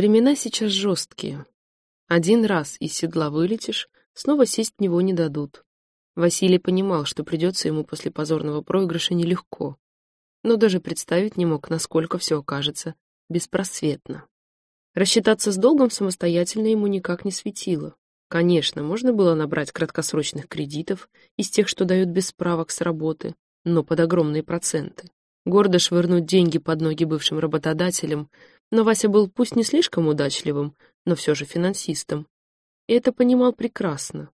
Времена сейчас жесткие. Один раз из седла вылетишь, снова сесть в него не дадут. Василий понимал, что придется ему после позорного проигрыша нелегко, но даже представить не мог, насколько все окажется беспросветно. Рассчитаться с долгом самостоятельно ему никак не светило. Конечно, можно было набрать краткосрочных кредитов из тех, что дают без справок с работы, но под огромные проценты. Гордо швырнуть деньги под ноги бывшим работодателям, но Вася был пусть не слишком удачливым, но все же финансистом. И это понимал прекрасно.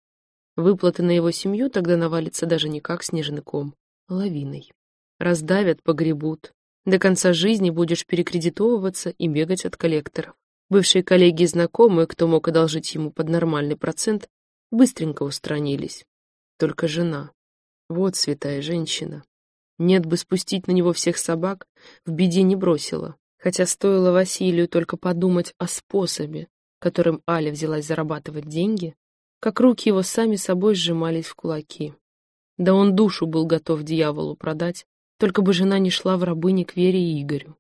Выплаты на его семью тогда навалятся даже не как снежный ком, а лавиной. Раздавят, погребут. До конца жизни будешь перекредитовываться и бегать от коллекторов. Бывшие коллеги и знакомые, кто мог одолжить ему под нормальный процент, быстренько устранились. Только жена. Вот святая женщина. Нет бы спустить на него всех собак, в беде не бросила. Хотя стоило Василию только подумать о способе, которым Аля взялась зарабатывать деньги, как руки его сами собой сжимались в кулаки. Да он душу был готов дьяволу продать, только бы жена не шла в рабыни к Вере и Игорю.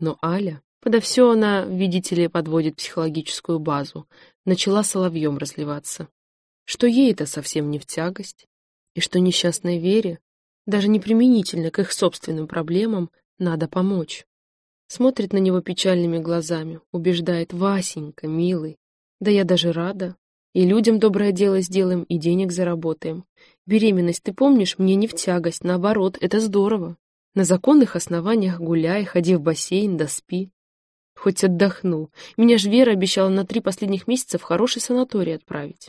Но Аля, подо все она, видите ли, подводит психологическую базу, начала соловьем разливаться. Что ей это совсем не в тягость, и что несчастной Вере, даже не применительно к их собственным проблемам, надо помочь. Смотрит на него печальными глазами, убеждает «Васенька, милый, да я даже рада, и людям доброе дело сделаем, и денег заработаем. Беременность, ты помнишь, мне не в тягость, наоборот, это здорово. На законных основаниях гуляй, ходи в бассейн, да спи. Хоть отдохну. Меня ж Вера обещала на три последних месяца в хороший санаторий отправить.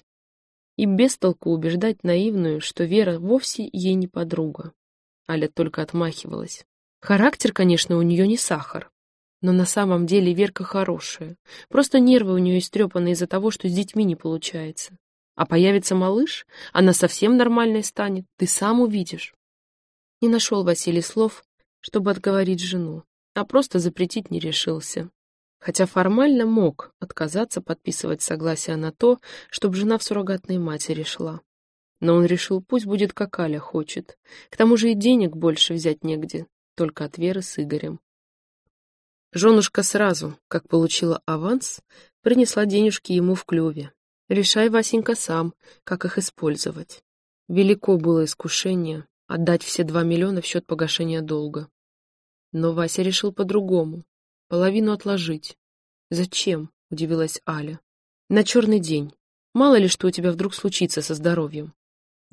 И без толку убеждать наивную, что Вера вовсе ей не подруга. Аля только отмахивалась. Характер, конечно, у нее не сахар. Но на самом деле Верка хорошая. Просто нервы у нее истрепаны из-за того, что с детьми не получается. А появится малыш, она совсем нормальной станет, ты сам увидишь. Не нашел Василий слов, чтобы отговорить жену, а просто запретить не решился. Хотя формально мог отказаться подписывать согласие на то, чтобы жена в суррогатной матери шла. Но он решил, пусть будет как Аля хочет. К тому же и денег больше взять негде, только от Веры с Игорем. Женушка сразу, как получила аванс, принесла денежки ему в клюве. Решай, Васенька, сам, как их использовать. Велико было искушение отдать все два миллиона в счет погашения долга. Но Вася решил по-другому. Половину отложить. «Зачем?» — удивилась Аля. «На черный день. Мало ли что у тебя вдруг случится со здоровьем.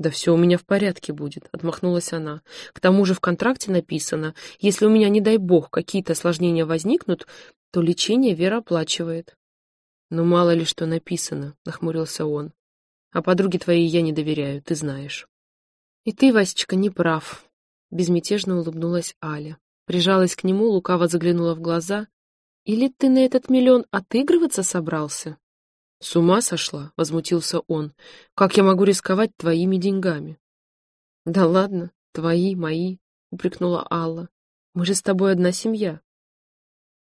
«Да все у меня в порядке будет», — отмахнулась она. «К тому же в контракте написано, если у меня, не дай бог, какие-то осложнения возникнут, то лечение Вера оплачивает». «Ну, мало ли что написано», — нахмурился он. «А подруге твоей я не доверяю, ты знаешь». «И ты, Васечка, не прав», — безмятежно улыбнулась Аля. Прижалась к нему, лукаво заглянула в глаза. «Или ты на этот миллион отыгрываться собрался?» «С ума сошла?» — возмутился он. «Как я могу рисковать твоими деньгами?» «Да ладно, твои, мои», — упрекнула Алла. «Мы же с тобой одна семья».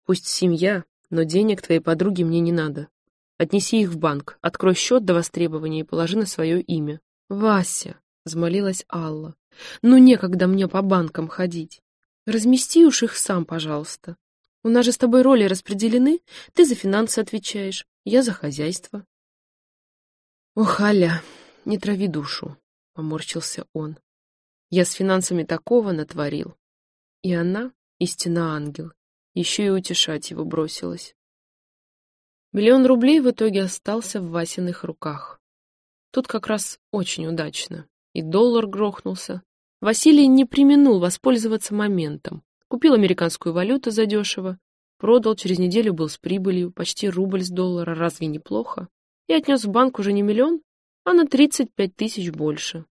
«Пусть семья, но денег твоей подруге мне не надо. Отнеси их в банк, открой счет до востребования и положи на свое имя». «Вася», — взмолилась Алла, — «ну некогда мне по банкам ходить. Размести уж их сам, пожалуйста. У нас же с тобой роли распределены, ты за финансы отвечаешь, я за хозяйство. Ох, Аля, не трави душу, поморщился он. Я с финансами такого натворил. И она, истинно ангел, еще и утешать его бросилась. Миллион рублей в итоге остался в Васиных руках. Тут как раз очень удачно. И доллар грохнулся. Василий не применул воспользоваться моментом. Купил американскую валюту задешево, Продал, через неделю был с прибылью, почти рубль с доллара, разве неплохо? И отнес в банк уже не миллион, а на 35 тысяч больше.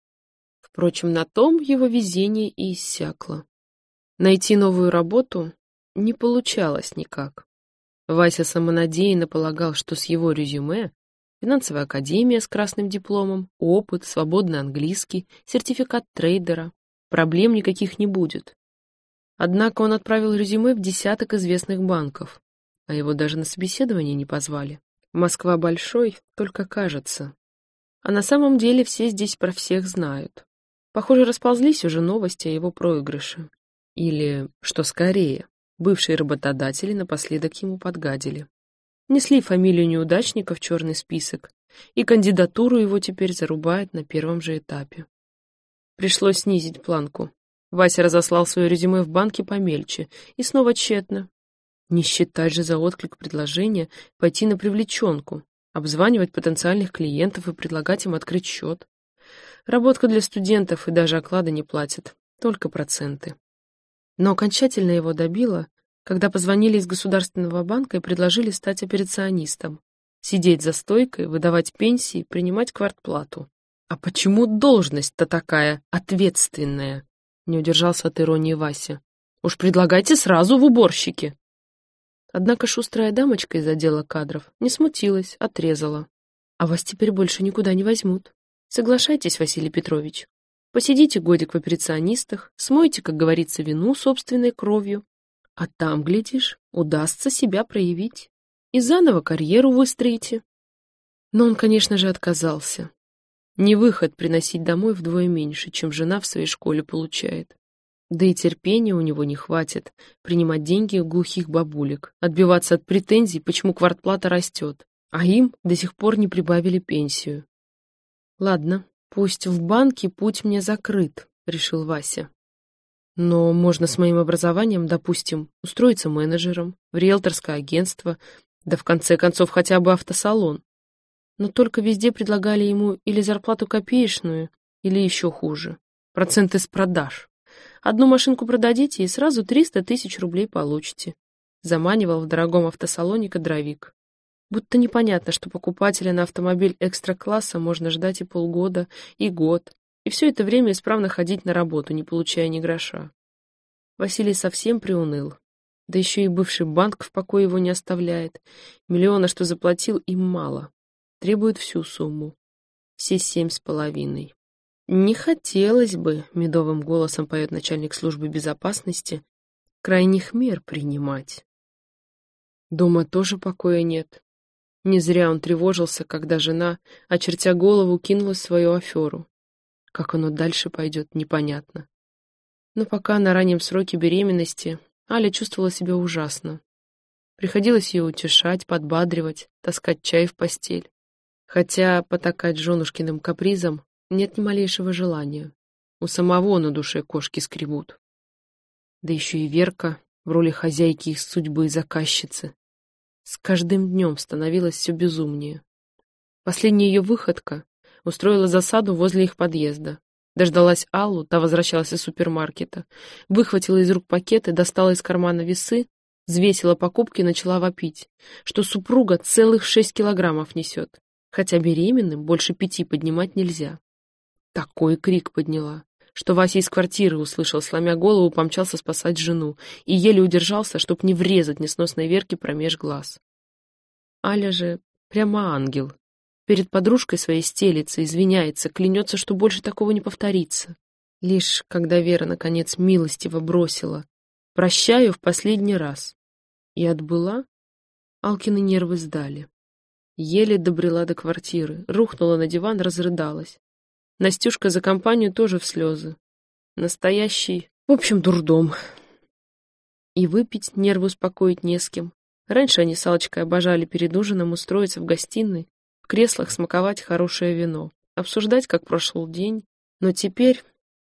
Впрочем, на том его везение и иссякло. Найти новую работу не получалось никак. Вася самонадеянно полагал, что с его резюме финансовая академия с красным дипломом, опыт, свободный английский, сертификат трейдера, проблем никаких не будет. Однако он отправил резюме в десяток известных банков, а его даже на собеседование не позвали. Москва большой, только кажется. А на самом деле все здесь про всех знают. Похоже, расползлись уже новости о его проигрыше. Или, что скорее, бывшие работодатели напоследок ему подгадили. Несли фамилию неудачника в черный список, и кандидатуру его теперь зарубают на первом же этапе. Пришлось снизить планку. Вася разослал свое резюме в банке помельче, и снова тщетно. Не считать же за отклик предложения пойти на привлеченку, обзванивать потенциальных клиентов и предлагать им открыть счет. Работка для студентов и даже оклады не платят, только проценты. Но окончательно его добило, когда позвонили из Государственного банка и предложили стать операционистом, сидеть за стойкой, выдавать пенсии, принимать квартплату. «А почему должность-то такая ответственная?» Не удержался от иронии Вася. «Уж предлагайте сразу в уборщике!» Однако шустрая дамочка из отдела кадров не смутилась, отрезала. «А вас теперь больше никуда не возьмут. Соглашайтесь, Василий Петрович. Посидите годик в операционистах, смойте, как говорится, вину собственной кровью, а там, глядишь, удастся себя проявить и заново карьеру выстроите. Но он, конечно же, отказался. Не выход приносить домой вдвое меньше, чем жена в своей школе получает. Да и терпения у него не хватит принимать деньги глухих бабулек, отбиваться от претензий, почему квартплата растет, а им до сих пор не прибавили пенсию. Ладно, пусть в банке путь мне закрыт, решил Вася. Но можно с моим образованием, допустим, устроиться менеджером в риэлторское агентство, да в конце концов хотя бы автосалон. Но только везде предлагали ему или зарплату копеечную, или еще хуже. Проценты с продаж. Одну машинку продадите и сразу 300 тысяч рублей получите. Заманивал в дорогом автосалоне кадровик. Будто непонятно, что покупателя на автомобиль экстра-класса можно ждать и полгода, и год, и все это время исправно ходить на работу, не получая ни гроша. Василий совсем приуныл. Да еще и бывший банк в покое его не оставляет. Миллиона, что заплатил, им мало. Требует всю сумму. Все семь с половиной. Не хотелось бы, медовым голосом поет начальник службы безопасности, крайних мер принимать. Дома тоже покоя нет. Не зря он тревожился, когда жена, очертя голову, кинула свою аферу. Как оно дальше пойдет, непонятно. Но пока на раннем сроке беременности Аля чувствовала себя ужасно. Приходилось ее утешать, подбадривать, таскать чай в постель. Хотя потакать женушкиным капризом нет ни малейшего желания. У самого на душе кошки скребут. Да еще и Верка в роли хозяйки их судьбы и заказчицы. С каждым днем становилось все безумнее. Последняя ее выходка устроила засаду возле их подъезда. Дождалась Аллу, та возвращалась из супермаркета, выхватила из рук пакеты, достала из кармана весы, взвесила покупки и начала вопить, что супруга целых шесть килограммов несет, хотя беременным больше пяти поднимать нельзя. Такой крик подняла, что Вася из квартиры услышал, сломя голову, помчался спасать жену и еле удержался, чтоб не врезать несносной Верке промеж глаз. Аля же прямо ангел, Перед подружкой своей стелится, извиняется, клянется, что больше такого не повторится. Лишь когда Вера, наконец, милостиво бросила «Прощаю в последний раз» и отбыла, Алкины нервы сдали. Еле добрела до квартиры, рухнула на диван, разрыдалась. Настюшка за компанию тоже в слезы. Настоящий, в общем, дурдом. И выпить нервы успокоить не с кем. Раньше они с Алочкой обожали перед ужином устроиться в гостиной, в креслах смаковать хорошее вино, обсуждать, как прошел день. Но теперь,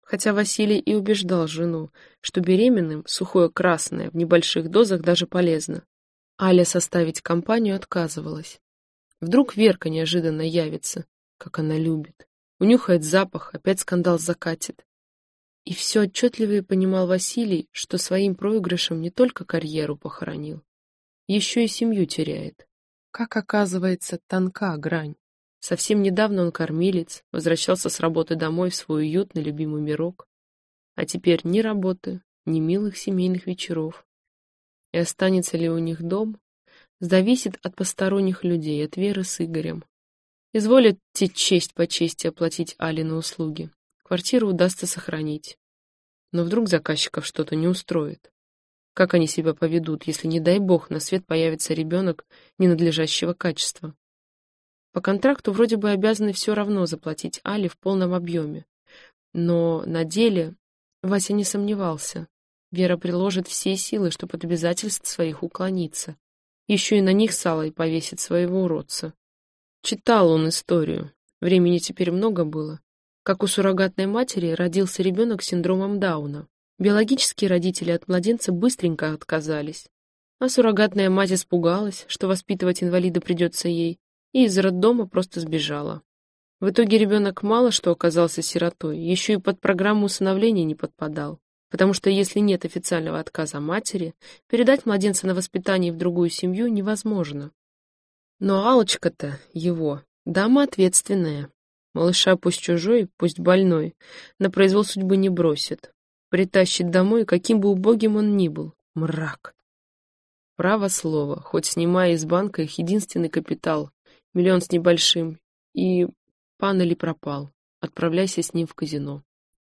хотя Василий и убеждал жену, что беременным сухое красное в небольших дозах даже полезно, Аля составить компанию отказывалась. Вдруг Верка неожиданно явится, как она любит. Унюхает запах, опять скандал закатит. И все отчетливее понимал Василий, что своим проигрышем не только карьеру похоронил, еще и семью теряет. Как оказывается, тонка грань. Совсем недавно он кормилец, возвращался с работы домой в свой уютный любимый мирок. А теперь ни работы, ни милых семейных вечеров. И останется ли у них дом, зависит от посторонних людей, от Веры с Игорем. Изволят те честь по чести оплатить Алины услуги. Квартиру удастся сохранить. Но вдруг заказчиков что-то не устроит. Как они себя поведут, если, не дай бог, на свет появится ребенок ненадлежащего качества? По контракту вроде бы обязаны все равно заплатить Али в полном объеме. Но на деле Вася не сомневался. Вера приложит все силы, чтобы от обязательств своих уклониться. Еще и на них Салой повесит своего уродца. Читал он историю. Времени теперь много было. Как у суррогатной матери родился ребенок с синдромом Дауна. Биологические родители от младенца быстренько отказались. А суррогатная мать испугалась, что воспитывать инвалида придется ей, и из роддома просто сбежала. В итоге ребенок мало что оказался сиротой, еще и под программу усыновления не подпадал, потому что если нет официального отказа матери, передать младенца на воспитание в другую семью невозможно. Но алочка то его, дама ответственная. Малыша пусть чужой, пусть больной, на произвол судьбы не бросит. Притащит домой, каким бы убогим он ни был. Мрак. Право слово, хоть снимая из банка их единственный капитал, миллион с небольшим, и пан или пропал, отправляйся с ним в казино.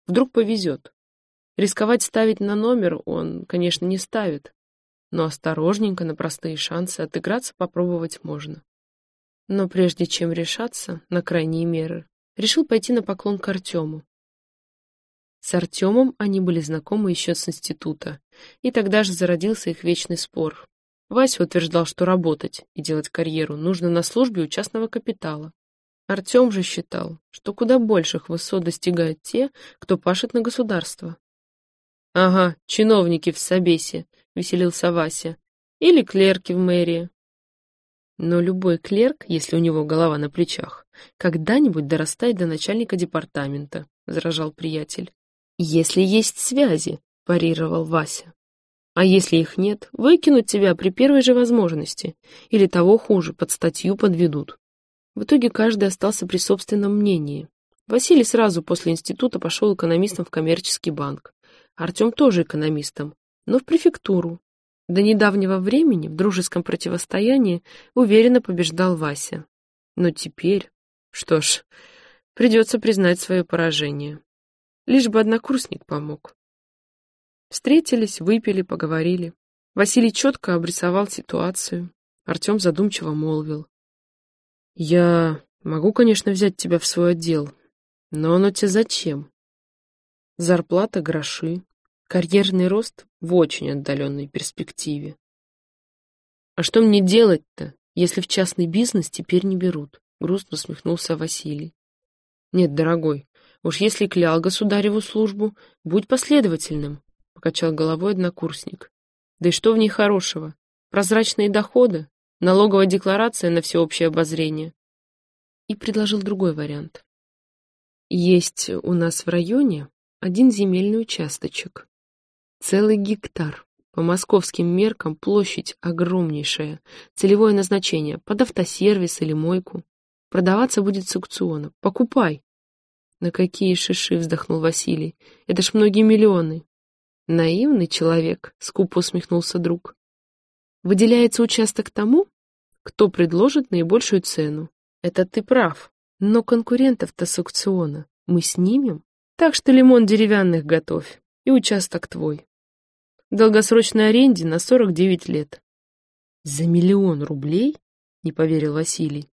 Вдруг повезет. Рисковать ставить на номер он, конечно, не ставит, но осторожненько на простые шансы отыграться попробовать можно. Но прежде чем решаться на крайние меры, решил пойти на поклон к Артему. С Артемом они были знакомы еще с института, и тогда же зародился их вечный спор. Вася утверждал, что работать и делать карьеру нужно на службе у частного капитала. Артем же считал, что куда больших высот достигают те, кто пашет на государство. «Ага, чиновники в Собесе», — веселился Вася, — «или клерки в мэрии». Но любой клерк, если у него голова на плечах, когда-нибудь дорастает до начальника департамента, — возражал приятель. «Если есть связи», — парировал Вася. А если их нет, выкинут тебя при первой же возможности. Или того хуже, под статью подведут. В итоге каждый остался при собственном мнении. Василий сразу после института пошел экономистом в коммерческий банк. Артем тоже экономистом, но в префектуру. До недавнего времени в дружеском противостоянии уверенно побеждал Вася. Но теперь... Что ж, придется признать свое поражение. Лишь бы однокурсник помог. Встретились, выпили, поговорили. Василий четко обрисовал ситуацию. Артем задумчиво молвил. «Я могу, конечно, взять тебя в свой отдел, но оно тебе зачем? Зарплата, гроши, карьерный рост в очень отдаленной перспективе. А что мне делать-то, если в частный бизнес теперь не берут?» Грустно усмехнулся Василий. «Нет, дорогой, уж если клял государеву службу, будь последовательным покачал головой однокурсник. Да и что в ней хорошего? Прозрачные доходы, налоговая декларация на всеобщее обозрение. И предложил другой вариант. Есть у нас в районе один земельный участочек. Целый гектар. По московским меркам площадь огромнейшая. Целевое назначение — под автосервис или мойку. Продаваться будет с аукциона. Покупай. На какие шиши вздохнул Василий. Это ж многие миллионы. Наивный человек, скупо усмехнулся друг. Выделяется участок тому, кто предложит наибольшую цену. Это ты прав. Но конкурентов-то с аукциона мы снимем. Так что лимон деревянных готовь, и участок твой. В долгосрочной аренде на 49 лет. За миллион рублей? Не поверил Василий.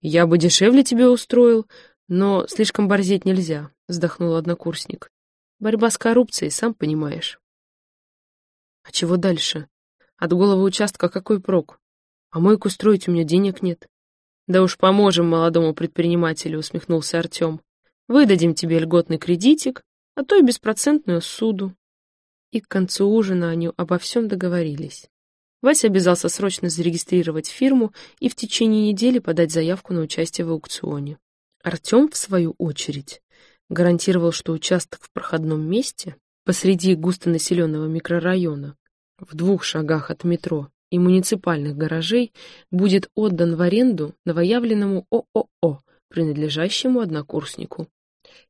Я бы дешевле тебе устроил, но слишком борзеть нельзя, вздохнул однокурсник. Борьба с коррупцией, сам понимаешь. А чего дальше? От головы участка какой прок? А мойку строить у меня денег нет. Да уж поможем молодому предпринимателю, усмехнулся Артем. Выдадим тебе льготный кредитик, а то и беспроцентную суду. И к концу ужина они обо всем договорились. Вася обязался срочно зарегистрировать фирму и в течение недели подать заявку на участие в аукционе. Артем, в свою очередь, гарантировал, что участок в проходном месте посреди густонаселенного микрорайона, в двух шагах от метро и муниципальных гаражей, будет отдан в аренду новоявленному ООО, принадлежащему однокурснику.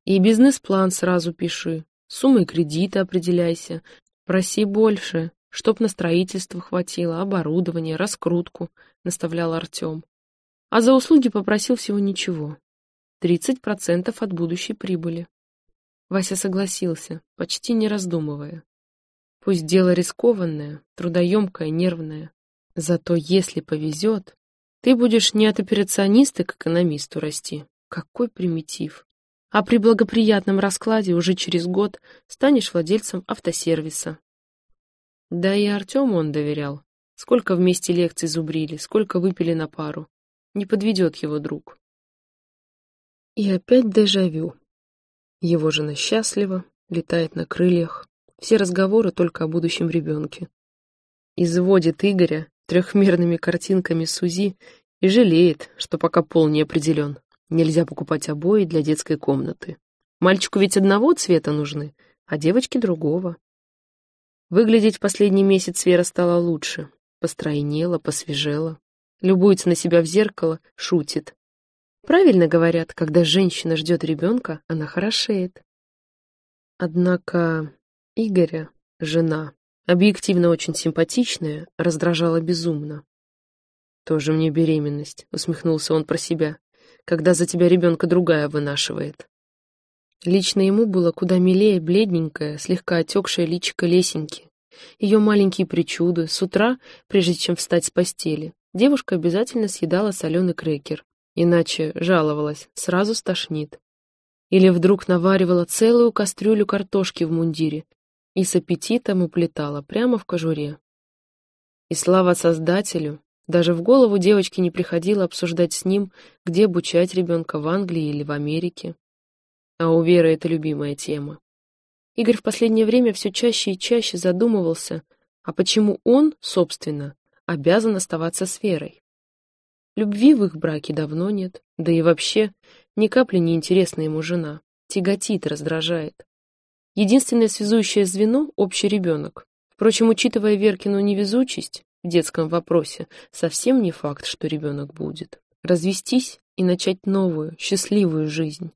И бизнес-план сразу пиши, суммой кредита определяйся, проси больше, чтоб на строительство хватило, оборудование, раскрутку, наставлял Артем. А за услуги попросил всего ничего, 30% от будущей прибыли. Вася согласился, почти не раздумывая. Пусть дело рискованное, трудоемкое, нервное. Зато если повезет, ты будешь не от операциониста к экономисту расти. Какой примитив. А при благоприятном раскладе уже через год станешь владельцем автосервиса. Да и Артему он доверял. Сколько вместе лекций зубрили, сколько выпили на пару. Не подведет его друг. И опять дежавю. Его жена счастлива, летает на крыльях. Все разговоры только о будущем ребенке. Изводит Игоря трехмерными картинками Сузи и жалеет, что пока пол не определен. Нельзя покупать обои для детской комнаты. Мальчику ведь одного цвета нужны, а девочке другого. Выглядеть в последний месяц Вера стала лучше. Постройнела, посвежела. Любуется на себя в зеркало, шутит. Правильно говорят, когда женщина ждет ребенка, она хорошеет. Однако Игоря, жена, объективно очень симпатичная, раздражала безумно. «Тоже мне беременность», — усмехнулся он про себя, «когда за тебя ребенка другая вынашивает». Лично ему было куда милее бледненькая, слегка отекшая личико Лесеньки. Ее маленькие причуды. С утра, прежде чем встать с постели, девушка обязательно съедала соленый крекер. Иначе, жаловалась, сразу стошнит. Или вдруг наваривала целую кастрюлю картошки в мундире и с аппетитом уплетала прямо в кожуре. И слава Создателю, даже в голову девочке не приходило обсуждать с ним, где обучать ребенка в Англии или в Америке. А у Веры это любимая тема. Игорь в последнее время все чаще и чаще задумывался, а почему он, собственно, обязан оставаться с Верой. Любви в их браке давно нет, да и вообще ни капли не интересна ему жена, тяготит, раздражает. Единственное связующее звено — общий ребенок. Впрочем, учитывая Веркину невезучесть в детском вопросе, совсем не факт, что ребенок будет. Развестись и начать новую, счастливую жизнь.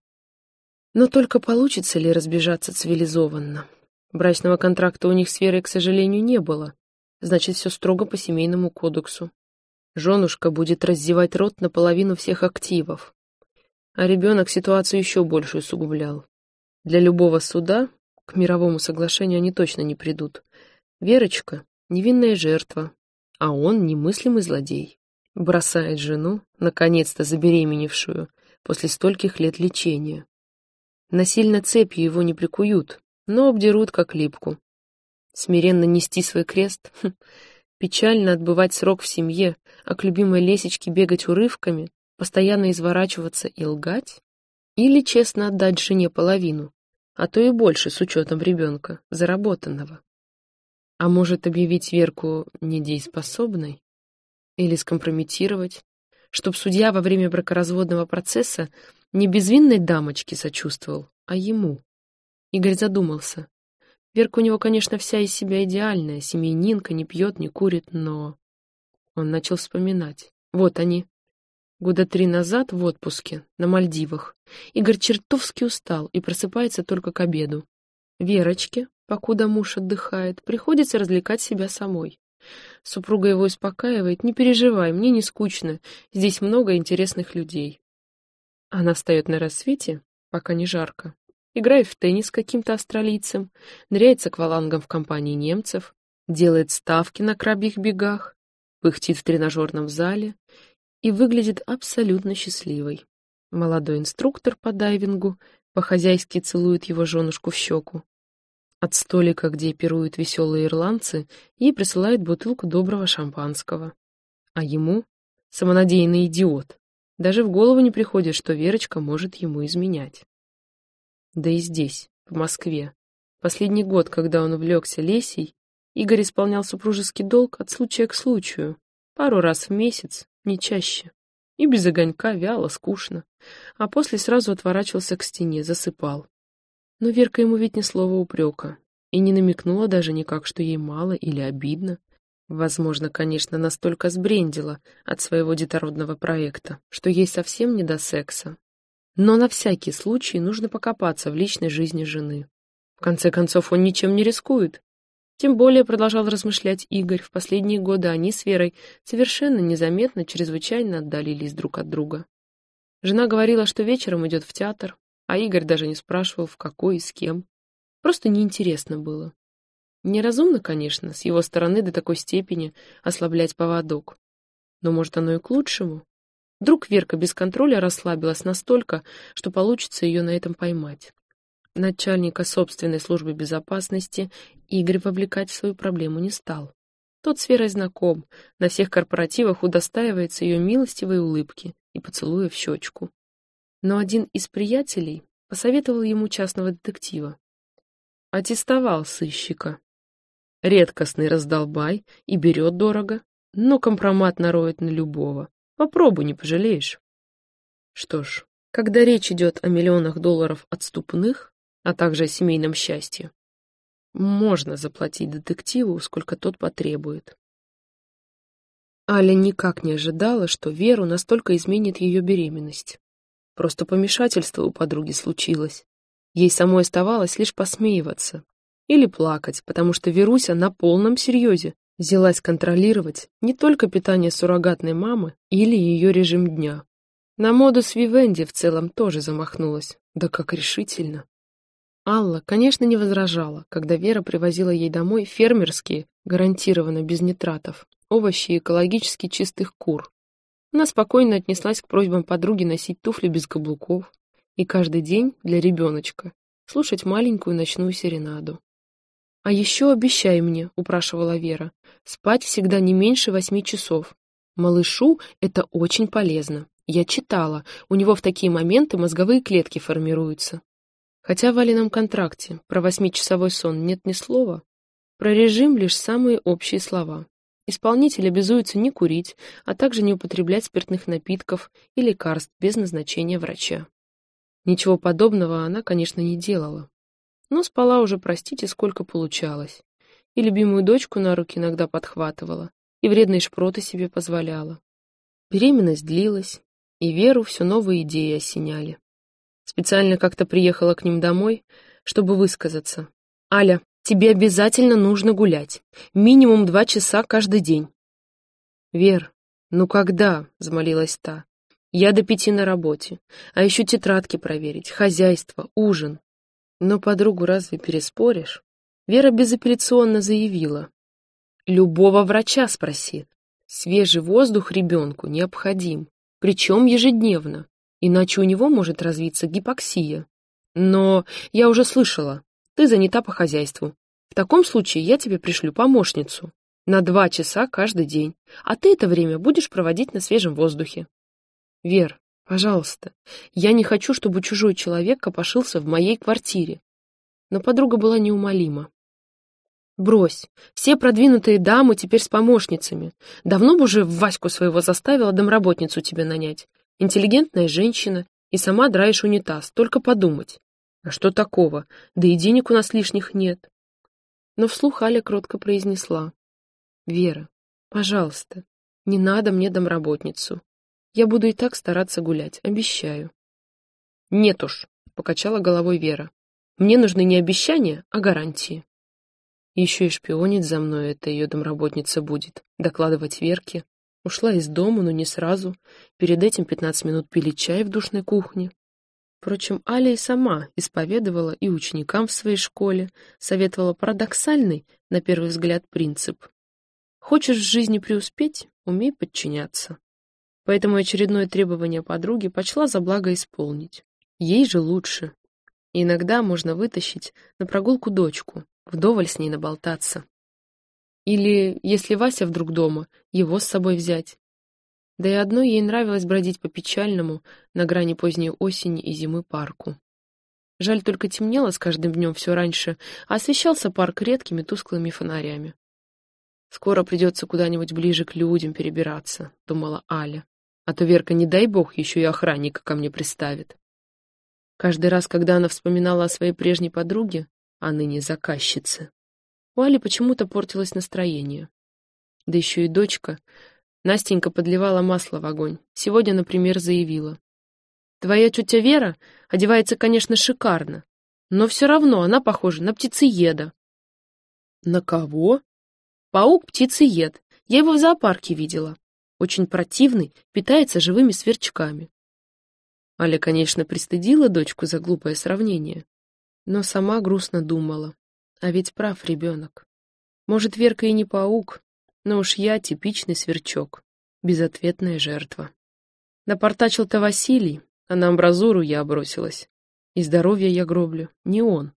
Но только получится ли разбежаться цивилизованно? Брачного контракта у них с Верой, к сожалению, не было. Значит, все строго по семейному кодексу. Женушка будет раздевать рот наполовину всех активов. А ребенок ситуацию еще больше усугублял. Для любого суда к мировому соглашению они точно не придут. Верочка — невинная жертва, а он немыслимый злодей. Бросает жену, наконец-то забеременевшую, после стольких лет лечения. Насильно цепью его не прикуют, но обдерут как липку. Смиренно нести свой крест? Хм. Печально отбывать срок в семье, а к любимой лесечке бегать урывками, постоянно изворачиваться и лгать? Или честно отдать жене половину, а то и больше с учетом ребенка, заработанного? А может объявить Верку недееспособной? Или скомпрометировать? Чтоб судья во время бракоразводного процесса не безвинной дамочке сочувствовал, а ему. Игорь задумался. Верка у него, конечно, вся из себя идеальная, семьянинка, не пьет, не курит, но... Он начал вспоминать. Вот они. Года три назад в отпуске, на Мальдивах. Игорь чертовски устал и просыпается только к обеду. Верочке, покуда муж отдыхает, приходится развлекать себя самой. Супруга его успокаивает, не переживай, мне не скучно, здесь много интересных людей. Она встает на рассвете, пока не жарко, играет в теннис с каким-то австралийцем, ныряет с аквалангом в компании немцев, делает ставки на крабьих бегах, пыхтит в тренажерном зале и выглядит абсолютно счастливой. Молодой инструктор по дайвингу по-хозяйски целует его женушку в щеку. От столика, где пируют веселые ирландцы, ей присылают бутылку доброго шампанского. А ему, самонадеянный идиот, даже в голову не приходит, что Верочка может ему изменять. Да и здесь, в Москве. Последний год, когда он увлекся Лесей, Игорь исполнял супружеский долг от случая к случаю, пару раз в месяц, не чаще. И без огонька, вяло, скучно. А после сразу отворачивался к стене, засыпал. Но Верка ему ведь ни слова упрека. И не намекнула даже никак, что ей мало или обидно. Возможно, конечно, настолько сбрендила от своего детородного проекта, что ей совсем не до секса. Но на всякий случай нужно покопаться в личной жизни жены. В конце концов, он ничем не рискует. Тем более, продолжал размышлять Игорь, в последние годы они с Верой совершенно незаметно, чрезвычайно отдалились друг от друга. Жена говорила, что вечером идет в театр, а Игорь даже не спрашивал, в какой и с кем. Просто неинтересно было. Неразумно, конечно, с его стороны до такой степени ослаблять поводок. Но, может, оно и к лучшему. Вдруг Верка без контроля расслабилась настолько, что получится ее на этом поймать. Начальника собственной службы безопасности Игорь вовлекать в свою проблему не стал. Тот с Верой знаком, на всех корпоративах удостаивается ее милостивой улыбки и поцелуя в щечку. Но один из приятелей посоветовал ему частного детектива. Аттестовал сыщика. Редкостный раздолбай и берет дорого, но компромат нароет на любого. Попробуй, не пожалеешь. Что ж, когда речь идет о миллионах долларов отступных, а также о семейном счастье, можно заплатить детективу, сколько тот потребует. Аля никак не ожидала, что Веру настолько изменит ее беременность. Просто помешательство у подруги случилось. Ей самой оставалось лишь посмеиваться или плакать, потому что Веруся на полном серьезе взялась контролировать не только питание суррогатной мамы или ее режим дня. На моду с Вивенди в целом тоже замахнулась, да как решительно. Алла, конечно, не возражала, когда Вера привозила ей домой фермерские, гарантированно без нитратов, овощи экологически чистых кур. Она спокойно отнеслась к просьбам подруги носить туфли без каблуков и каждый день для ребеночка слушать маленькую ночную серенаду. «А еще обещай мне», — упрашивала Вера, — «спать всегда не меньше восьми часов. Малышу это очень полезно. Я читала, у него в такие моменты мозговые клетки формируются. Хотя в Алином контракте про восьмичасовой сон нет ни слова, про режим лишь самые общие слова. Исполнитель обязуется не курить, а также не употреблять спиртных напитков и лекарств без назначения врача. Ничего подобного она, конечно, не делала. Но спала уже, простите, сколько получалось. И любимую дочку на руки иногда подхватывала, и вредные шпроты себе позволяла. Беременность длилась, и Веру все новые идеи осеняли. Специально как-то приехала к ним домой, чтобы высказаться. «Аля, тебе обязательно нужно гулять. Минимум два часа каждый день». «Вер, ну когда?» — взмолилась та. «Я до пяти на работе. А еще тетрадки проверить, хозяйство, ужин». Но подругу разве переспоришь? Вера безапелляционно заявила. «Любого врача спроси. Свежий воздух ребенку необходим причем ежедневно, иначе у него может развиться гипоксия. Но я уже слышала, ты занята по хозяйству. В таком случае я тебе пришлю помощницу на два часа каждый день, а ты это время будешь проводить на свежем воздухе. Вер, пожалуйста, я не хочу, чтобы чужой человек копошился в моей квартире. Но подруга была неумолима. Брось, все продвинутые дамы теперь с помощницами. Давно бы уже Ваську своего заставила домработницу тебе нанять. Интеллигентная женщина, и сама драешь унитаз, только подумать. А что такого? Да и денег у нас лишних нет. Но вслух Аля кротко произнесла. Вера, пожалуйста, не надо мне домработницу. Я буду и так стараться гулять, обещаю. Нет уж, покачала головой Вера. Мне нужны не обещания, а гарантии. Еще и шпионить за мной эта ее домработница будет, докладывать Верке. Ушла из дома, но не сразу. Перед этим пятнадцать минут пили чай в душной кухне. Впрочем, Аля и сама исповедовала и ученикам в своей школе, советовала парадоксальный, на первый взгляд, принцип. Хочешь в жизни преуспеть — умей подчиняться. Поэтому очередное требование подруги почла за благо исполнить. Ей же лучше. И иногда можно вытащить на прогулку дочку, вдоволь с ней наболтаться. Или, если Вася вдруг дома, его с собой взять. Да и одной ей нравилось бродить по печальному, на грани поздней осени и зимы парку. Жаль, только темнело с каждым днем все раньше, а освещался парк редкими тусклыми фонарями. «Скоро придется куда-нибудь ближе к людям перебираться», — думала Аля. «А то Верка, не дай бог, еще и охранника ко мне приставит». Каждый раз, когда она вспоминала о своей прежней подруге, а ныне заказчицы. У Али почему-то портилось настроение. Да еще и дочка. Настенька подливала масло в огонь. Сегодня, например, заявила. «Твоя тетя Вера одевается, конечно, шикарно, но все равно она похожа на птицееда». «На кого?» «Паук-птицеед. Я его в зоопарке видела. Очень противный, питается живыми сверчками». Аля, конечно, пристыдила дочку за глупое сравнение, но сама грустно думала. А ведь прав ребенок. Может, Верка и не паук, но уж я типичный сверчок, безответная жертва. Напортачил-то Василий, а на амбразуру я бросилась. И здоровье я гроблю, не он.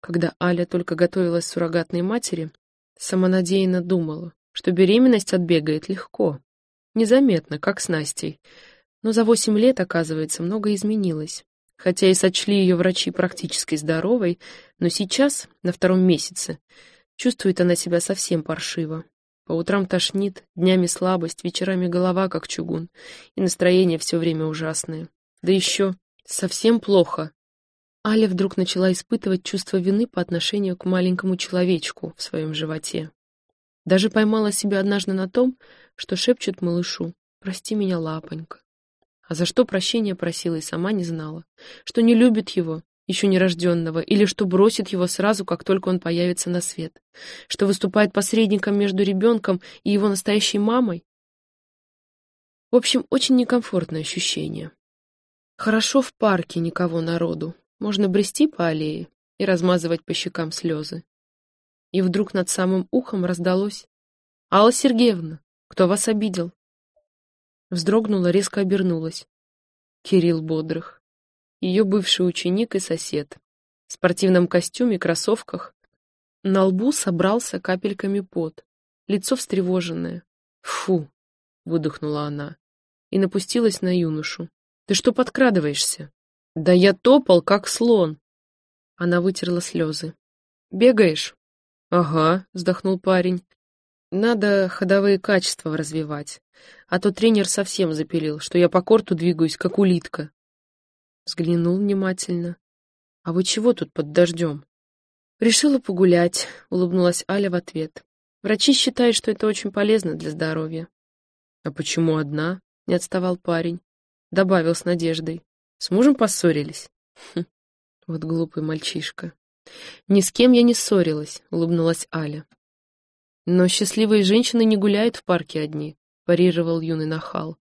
Когда Аля только готовилась к суррогатной матери, Самонадеянно думала, что беременность отбегает легко. Незаметно, как с Настей. Но за восемь лет, оказывается, многое изменилось. Хотя и сочли ее врачи практически здоровой, но сейчас, на втором месяце, чувствует она себя совсем паршиво. По утрам тошнит, днями слабость, вечерами голова как чугун, и настроение все время ужасное. Да еще совсем плохо. Аля вдруг начала испытывать чувство вины по отношению к маленькому человечку в своем животе. Даже поймала себя однажды на том, что шепчет малышу «Прости меня, лапонька». А за что прощения просила и сама не знала, что не любит его, еще нерожденного, или что бросит его сразу, как только он появится на свет, что выступает посредником между ребенком и его настоящей мамой. В общем, очень некомфортное ощущение. Хорошо в парке никого народу, можно брести по аллее и размазывать по щекам слезы и вдруг над самым ухом раздалось «Алла Сергеевна, кто вас обидел?» Вздрогнула, резко обернулась. Кирилл Бодрых, ее бывший ученик и сосед, в спортивном костюме, кроссовках. На лбу собрался капельками пот, лицо встревоженное. «Фу!» — выдохнула она и напустилась на юношу. «Ты что подкрадываешься?» «Да я топал, как слон!» Она вытерла слезы. «Бегаешь?» «Ага», — вздохнул парень. «Надо ходовые качества развивать, а то тренер совсем запилил, что я по корту двигаюсь, как улитка». Взглянул внимательно. «А вы чего тут под дождем?» «Решила погулять», — улыбнулась Аля в ответ. «Врачи считают, что это очень полезно для здоровья». «А почему одна?» — не отставал парень. Добавил с надеждой. «С мужем поссорились?» хм, Вот глупый мальчишка. «Ни с кем я не ссорилась», — улыбнулась Аля. «Но счастливые женщины не гуляют в парке одни», — парировал юный нахал.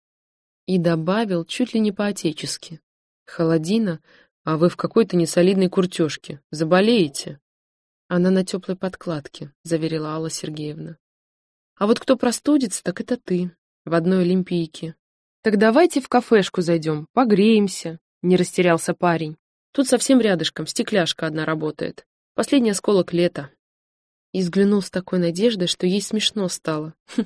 И добавил чуть ли не по-отечески. «Холодина, а вы в какой-то несолидной куртежке. Заболеете?» «Она на теплой подкладке», — заверила Алла Сергеевна. «А вот кто простудится, так это ты, в одной олимпийке. Так давайте в кафешку зайдем, погреемся», — не растерялся парень. Тут совсем рядышком стекляшка одна работает. Последний осколок лета. И взглянул с такой надеждой, что ей смешно стало. Хм,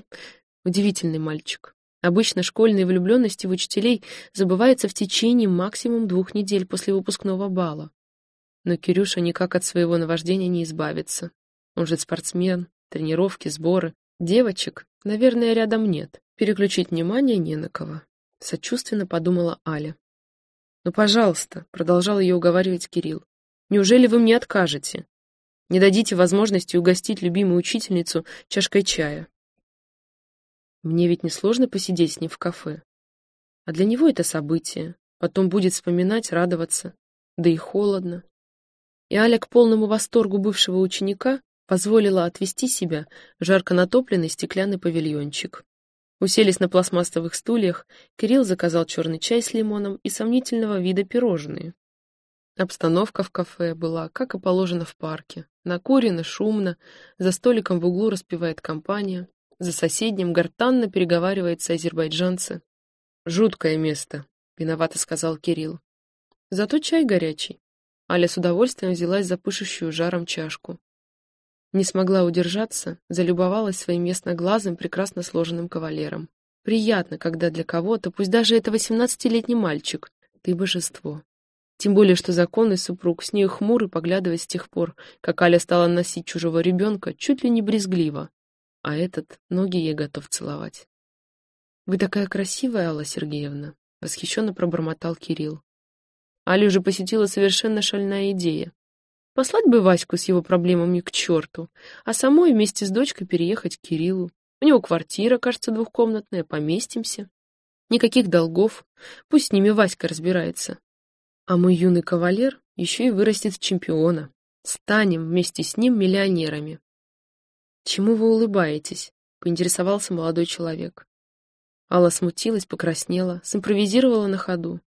удивительный мальчик. Обычно школьные влюбленности в учителей забываются в течение максимум двух недель после выпускного бала. Но Кирюша никак от своего наваждения не избавится. Он же спортсмен, тренировки, сборы. Девочек, наверное, рядом нет. Переключить внимание не на кого. Сочувственно подумала Аля. «Ну, пожалуйста», — продолжал ее уговаривать Кирилл, «неужели вы мне откажете? Не дадите возможности угостить любимую учительницу чашкой чая?» Мне ведь несложно посидеть с ним в кафе. А для него это событие. Потом будет вспоминать, радоваться. Да и холодно. И Аля к полному восторгу бывшего ученика позволила отвести себя в жарко натопленный стеклянный павильончик. Уселись на пластмассовых стульях, Кирилл заказал черный чай с лимоном и сомнительного вида пирожные. Обстановка в кафе была, как и положено в парке. Накурено, шумно, за столиком в углу распевает компания, за соседним гортанно переговаривается азербайджанцы. «Жуткое место», — виновато сказал Кирилл. «Зато чай горячий». Аля с удовольствием взялась за пышущую жаром чашку. Не смогла удержаться, залюбовалась своим ясноглазым, прекрасно сложенным кавалером. Приятно, когда для кого-то, пусть даже это восемнадцатилетний мальчик, ты божество. Тем более, что законный супруг с нею хмурый поглядывает с тех пор, как Аля стала носить чужого ребенка чуть ли не брезгливо, а этот ноги ей готов целовать. «Вы такая красивая, Алла Сергеевна!» — восхищенно пробормотал Кирилл. Али уже посетила совершенно шальная идея. Послать бы Ваську с его проблемами к черту, а самой вместе с дочкой переехать к Кириллу. У него квартира, кажется, двухкомнатная, поместимся. Никаких долгов, пусть с ними Васька разбирается. А мой юный кавалер еще и вырастет в чемпиона. Станем вместе с ним миллионерами. «Чему вы улыбаетесь?» — поинтересовался молодой человек. Алла смутилась, покраснела, симпровизировала на ходу.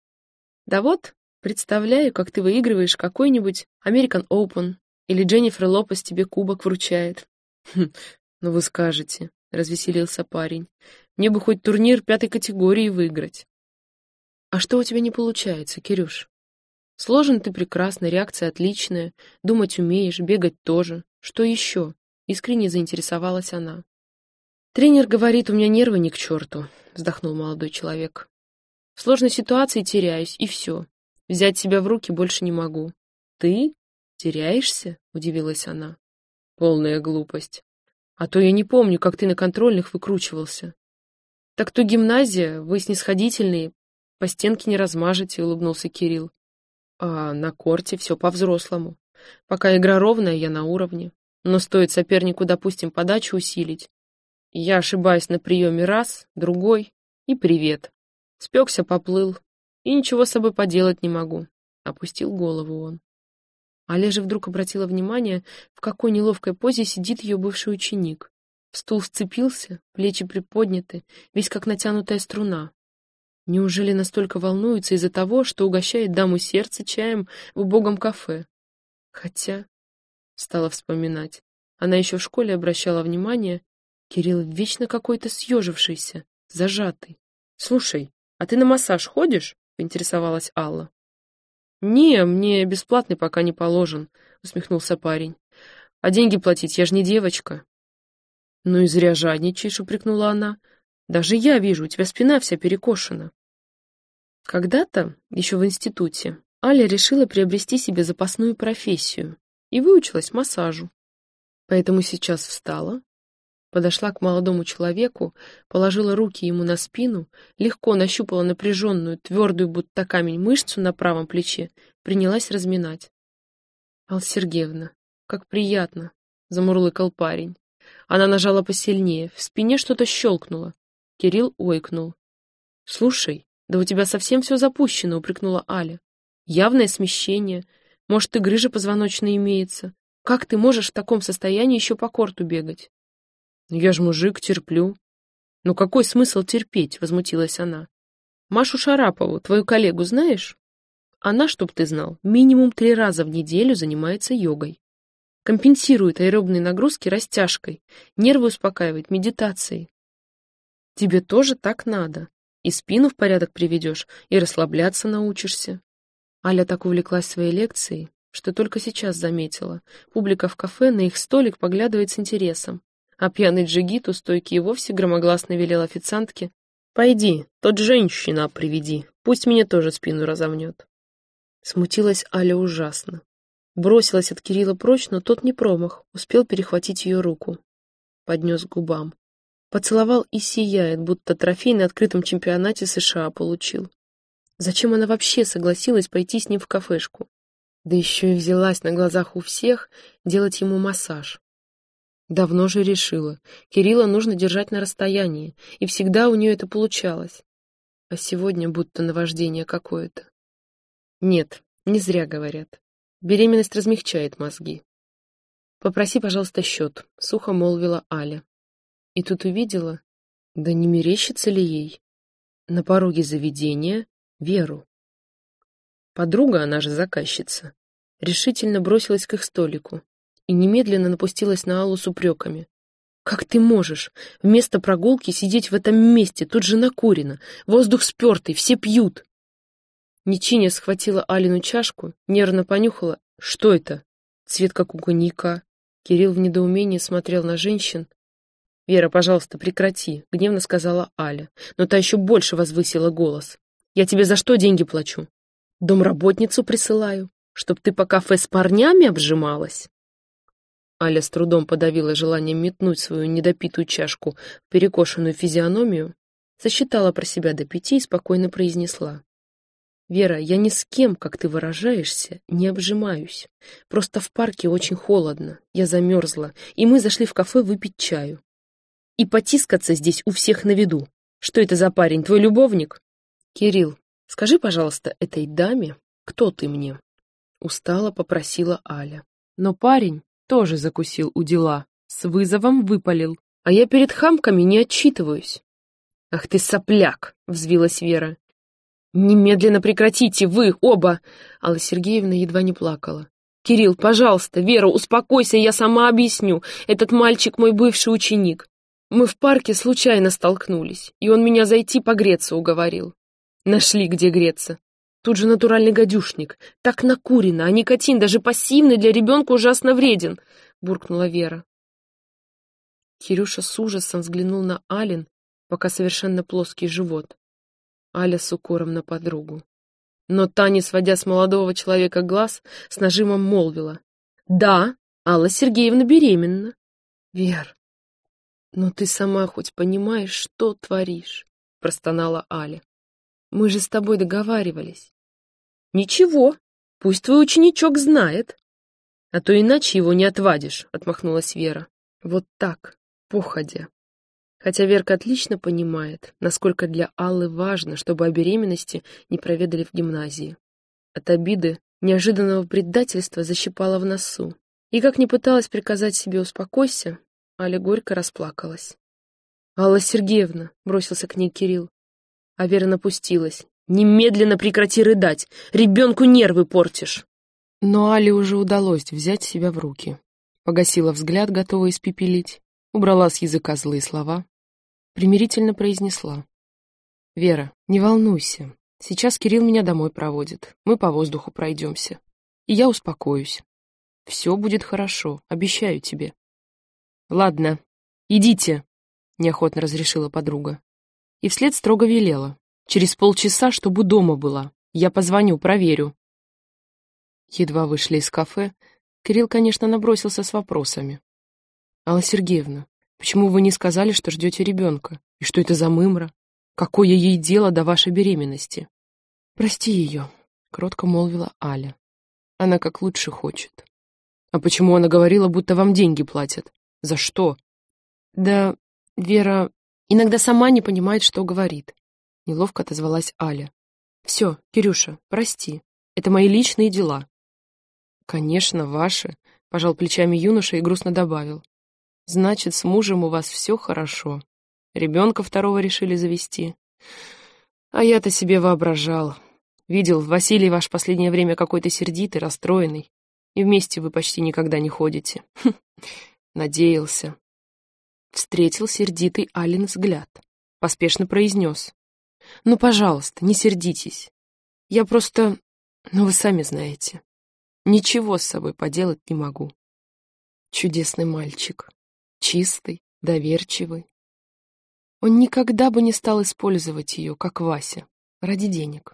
«Да вот, Представляю, как ты выигрываешь какой-нибудь American Open, или Дженнифер Лопес тебе кубок вручает. Хм, ну вы скажете, развеселился парень. Мне бы хоть турнир пятой категории выиграть. А что у тебя не получается, Кирюш? Сложен ты прекрасно, реакция отличная, думать умеешь, бегать тоже. Что еще? Искренне заинтересовалась она. «Тренер говорит, у меня нервы не к черту», — вздохнул молодой человек. «В сложной ситуации теряюсь, и все. Взять себя в руки больше не могу». «Ты? Теряешься?» — удивилась она. «Полная глупость. А то я не помню, как ты на контрольных выкручивался». «Так то гимназия, вы снисходительные, по стенке не размажете», — улыбнулся Кирилл. «А на корте все по-взрослому. Пока игра ровная, я на уровне. Но стоит сопернику, допустим, подачу усилить. Я ошибаюсь на приеме раз, другой, и привет. Спекся, поплыл, и ничего с собой поделать не могу. Опустил голову он. Же вдруг обратила внимание, в какой неловкой позе сидит ее бывший ученик. Стул вцепился, плечи приподняты, весь как натянутая струна. Неужели настолько волнуется из-за того, что угощает даму сердца чаем в убогом кафе? Хотя, стала вспоминать, она еще в школе обращала внимание, Кирилл вечно какой-то съежившийся, зажатый. «Слушай, а ты на массаж ходишь?» — поинтересовалась Алла. «Не, мне бесплатный пока не положен», — усмехнулся парень. «А деньги платить, я же не девочка». «Ну и зря жадничаешь», — упрекнула она. «Даже я вижу, у тебя спина вся перекошена». Когда-то, еще в институте, Аля решила приобрести себе запасную профессию и выучилась массажу. Поэтому сейчас встала, подошла к молодому человеку, положила руки ему на спину, легко нащупала напряженную, твердую, будто камень, мышцу на правом плече, принялась разминать. «Алла Сергеевна, как приятно!» — замурлыкал парень. Она нажала посильнее, в спине что-то щелкнуло. Кирилл ойкнул. «Слушай, да у тебя совсем все запущено», — упрекнула Аля. Явное смещение. Может, и грыжа позвоночная имеется. Как ты можешь в таком состоянии еще по корту бегать? Ну, я ж мужик, терплю. Ну какой смысл терпеть? Возмутилась она. Машу Шарапову, твою коллегу, знаешь? Она, чтоб ты знал, минимум три раза в неделю занимается йогой. Компенсирует аэробные нагрузки растяжкой, нервы успокаивает медитацией. Тебе тоже так надо. И спину в порядок приведешь, и расслабляться научишься. Аля так увлеклась своей лекцией, что только сейчас заметила. Публика в кафе на их столик поглядывает с интересом. А пьяный джигит у стойки и вовсе громогласно велел официантке «Пойди, тот женщина приведи, пусть мне тоже спину разомнет». Смутилась Аля ужасно. Бросилась от Кирилла прочь, но тот не промах, успел перехватить ее руку. Поднес к губам. Поцеловал и сияет, будто трофей на открытом чемпионате США получил. Зачем она вообще согласилась пойти с ним в кафешку? Да еще и взялась на глазах у всех делать ему массаж. Давно же решила. Кирилла нужно держать на расстоянии, и всегда у нее это получалось. А сегодня будто наваждение какое-то. Нет, не зря говорят. Беременность размягчает мозги. «Попроси, пожалуйста, счет», — сухо молвила Аля. И тут увидела, да не мерещится ли ей, на пороге заведения Веру. Подруга, она же заказчица, решительно бросилась к их столику и немедленно напустилась на Аллу с упреками. «Как ты можешь? Вместо прогулки сидеть в этом месте, тут же накурено, воздух спертый, все пьют!» Ничиня схватила Алину чашку, нервно понюхала. «Что это? Цвет как у коньяка». Кирилл в недоумении смотрел на женщин. «Вера, пожалуйста, прекрати», — гневно сказала Аля, но та еще больше возвысила голос. Я тебе за что деньги плачу? Домработницу присылаю, чтоб ты по кафе с парнями обжималась?» Аля с трудом подавила желание метнуть свою недопитую чашку в перекошенную физиономию, сосчитала про себя до пяти и спокойно произнесла. «Вера, я ни с кем, как ты выражаешься, не обжимаюсь. Просто в парке очень холодно, я замерзла, и мы зашли в кафе выпить чаю. И потискаться здесь у всех на виду. Что это за парень, твой любовник?» «Кирилл, скажи, пожалуйста, этой даме, кто ты мне?» Устало попросила Аля. Но парень тоже закусил у дела, с вызовом выпалил. А я перед хамками не отчитываюсь. «Ах ты сопляк!» — взвилась Вера. «Немедленно прекратите, вы оба!» Алла Сергеевна едва не плакала. «Кирилл, пожалуйста, Вера, успокойся, я сама объясню. Этот мальчик мой бывший ученик. Мы в парке случайно столкнулись, и он меня зайти погреться уговорил. Нашли, где греться. Тут же натуральный гадюшник. Так накурено, а никотин, даже пассивный, для ребенка ужасно вреден, буркнула Вера. Кирюша с ужасом взглянул на Алин, пока совершенно плоский живот. Аля с укором на подругу. Но та, не сводя с молодого человека глаз, с нажимом молвила. «Да, Алла Сергеевна беременна». «Вер, ну ты сама хоть понимаешь, что творишь?» — простонала Аля. «Мы же с тобой договаривались». «Ничего, пусть твой ученичок знает». «А то иначе его не отвадишь», — отмахнулась Вера. «Вот так, походя». Хотя Верка отлично понимает, насколько для Аллы важно, чтобы о беременности не проведали в гимназии. От обиды, неожиданного предательства защипала в носу. И как ни пыталась приказать себе «успокойся», Аля горько расплакалась. «Алла Сергеевна!» — бросился к ней Кирилл. А Вера напустилась. «Немедленно прекрати рыдать! Ребенку нервы портишь!» Но Але уже удалось взять себя в руки. Погасила взгляд, готовая испепелить, убрала с языка злые слова, примирительно произнесла. «Вера, не волнуйся. Сейчас Кирилл меня домой проводит. Мы по воздуху пройдемся. И я успокоюсь. Все будет хорошо, обещаю тебе». «Ладно, идите», — неохотно разрешила подруга. И вслед строго велела. «Через полчаса, чтобы дома была. Я позвоню, проверю». Едва вышли из кафе, Кирилл, конечно, набросился с вопросами. «Алла Сергеевна, Почему вы не сказали, что ждете ребенка? И что это за мымра? Какое ей дело до вашей беременности? Прости ее, кротко молвила Аля. Она как лучше хочет. А почему она говорила, будто вам деньги платят? За что? Да Вера иногда сама не понимает, что говорит. Неловко отозвалась Аля. Все, Кирюша, прости. Это мои личные дела. Конечно, ваши, пожал плечами юноша и грустно добавил. Значит, с мужем у вас все хорошо. Ребенка второго решили завести. А я-то себе воображал. Видел, Василий ваш последнее время какой-то сердитый, расстроенный. И вместе вы почти никогда не ходите. Хм, надеялся. Встретил сердитый Алин взгляд. Поспешно произнес. «Ну, пожалуйста, не сердитесь. Я просто... Ну, вы сами знаете. Ничего с собой поделать не могу. Чудесный мальчик чистый, доверчивый. Он никогда бы не стал использовать ее, как Вася, ради денег.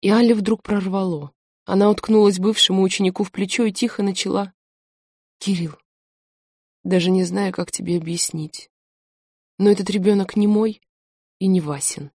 И Али вдруг прорвало. Она уткнулась бывшему ученику в плечо и тихо начала. «Кирилл, даже не знаю, как тебе объяснить, но этот ребенок не мой и не Васин.